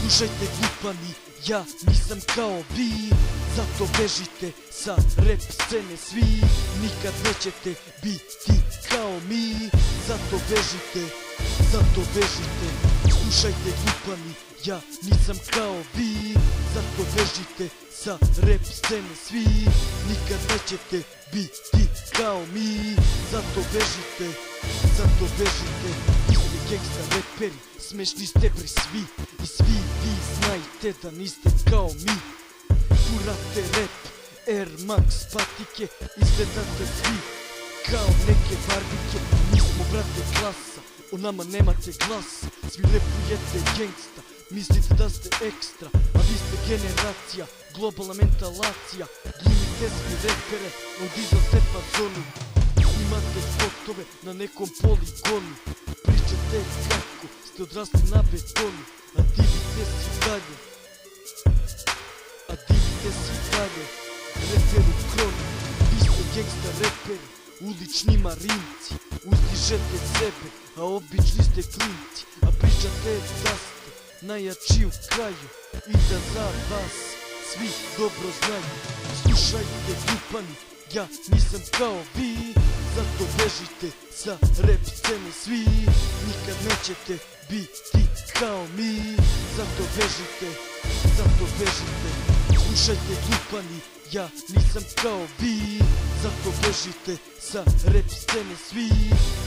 Slušajte glupani, ja nisam kao vi. Zato bežite sa rap scene svi. Nikad nećete biti kao mi. Zato bežite, zato bežite. Slušajte glupani, ja nisam kao vi Зад повеждите са реп сцена сви Никъде че те би ти стал ми. Зад повеждите, зад повеждите И сте гекста репери, смешни сте пресви И сви ви знайте да не сте као ми. Фурате реп, Air Max патике И следата сви. Као неке барбике Ние смо брате класа, онама немате глас. Свиле поете генгста mislite da ste ekstra A vi ste generacija, globalna mentalacija. Glumite svi repere, od iza pa zonu. Snimate spotove na nekom poligonu. Pričate kako ste odrasli na betonu A divite si dalje. A divite si dalje Reperu kronu Vi ste gangsta reperi Ulični marinci Uzdižete sebe A obični ste klinci A pričate da Najjači u kraju I da za vas Svi dobro znaju. Slušajte glupani Ja nisam kao vi zato bežite sa rap scene svi. Nikad nećete biti kao mi Zato bežite, zato bežite. Slušajte glupani, ja nisam kao vi Zato bežite sa rap scene svi.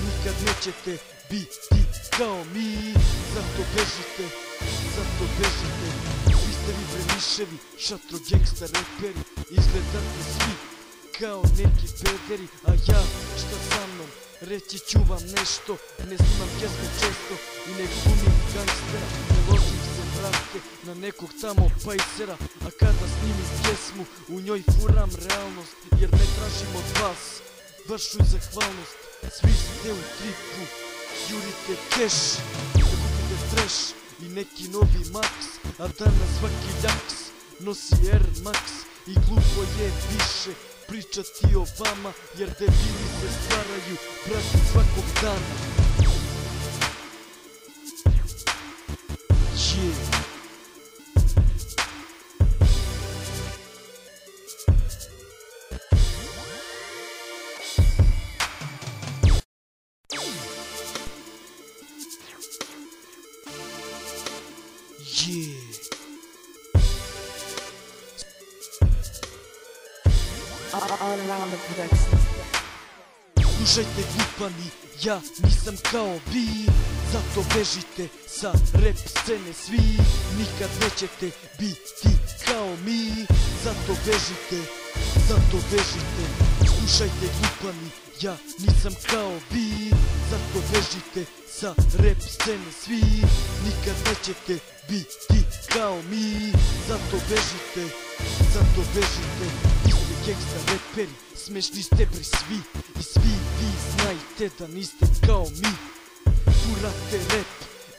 Nikad nećete biti kao mi Zato bežite, Зад одежите ви Истери премишеви Шатро гекста репери Изгледат ми сви Као неки бедери А я шта са мном? Речи чувам нещо, Не снимам пјесме често И не глумим гангстера. Не ложим се братке На неког тамо пајсера А када снимим пјесму У њој фурам реалност Јер не тражим од вас. Вашу захвалност Сви сте у трипу Јурите кеш Да купите треш I neki novi max A danas svaki ljaks Nosi Air Max I glupo je više pričati o vama Jer debili se stvaraju brati svakog dana All around the. Slušajte glupani, ja nisam kao vi. Zato bežite sa rap scene svi. Nikad nećete biti kao mi. Zato bežite, zato bežite Slušajte glupani, ja nisam kao vi. Zato bežite sa rap scene svi. Nikad nećete biti kao mi. Zato bežite, zato bežite. Gangsta reperi, smešni ste bre svi. I svi vi znajte da niste kao mi. Furate rap,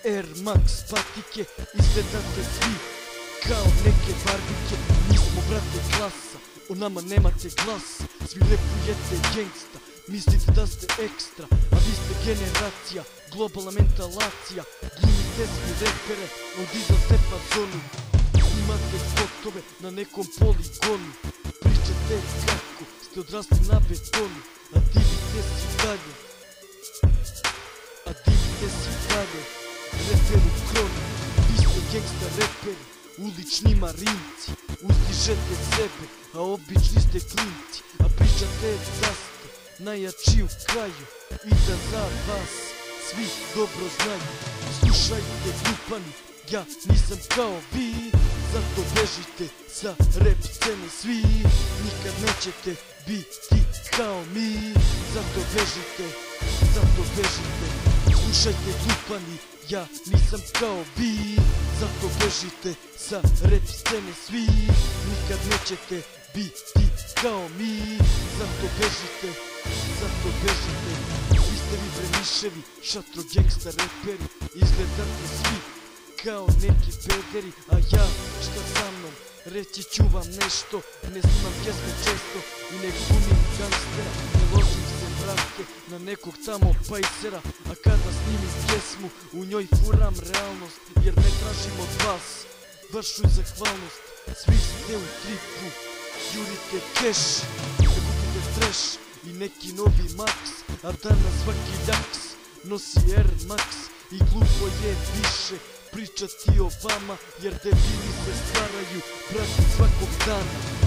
Air Max patike Izgledate svi kao neke barbike. Mi smo brate klasa, o nama nemate glas Svi repujete gangsta, mislite da ste ekstra A vi ste generacija, globalna mentalacija. Glumite svi repere, od stepa zonu. Imate spotove na nekom poligonu. Pričate kako ste odrasli na betonu. A divite si dalje. A divite si dalje. Reperu kronu Vi ste gangsta reperi. Ulični marinci Uzdižete sebe A obični ste klinci Da ste Najjači u kraju I da za vas Svi dobro znaju. Slušajte glupani Ja nisam kao vi zato bežite sa rap scene svi. Nikad nećete biti kao mi Zato bežite, zato bežite. Slušajte glupani, ja nisam kao vi Zato bežite sa rap scene svi. Nikad nećete би, би, као ми Зато задължите Истави времишави, шатро гекста репери. Изгледат ми сви, као неки бедери А я ще замнам, речи чувам нещо. Не съм кje често. И не гумим гангстера. Не ложим се вратке на неког тамо пajsera A kada snimim pjesmu, у ньой furam реалност. Jer ne tražim od vas vašu zahvalnost Svi ste u tripu jurite keš Ne budite trash i neki novi max A danas svaki ljaks nosi Air Max I glupo je više pričati o vama Jer debili se stvaraju prati svakog dana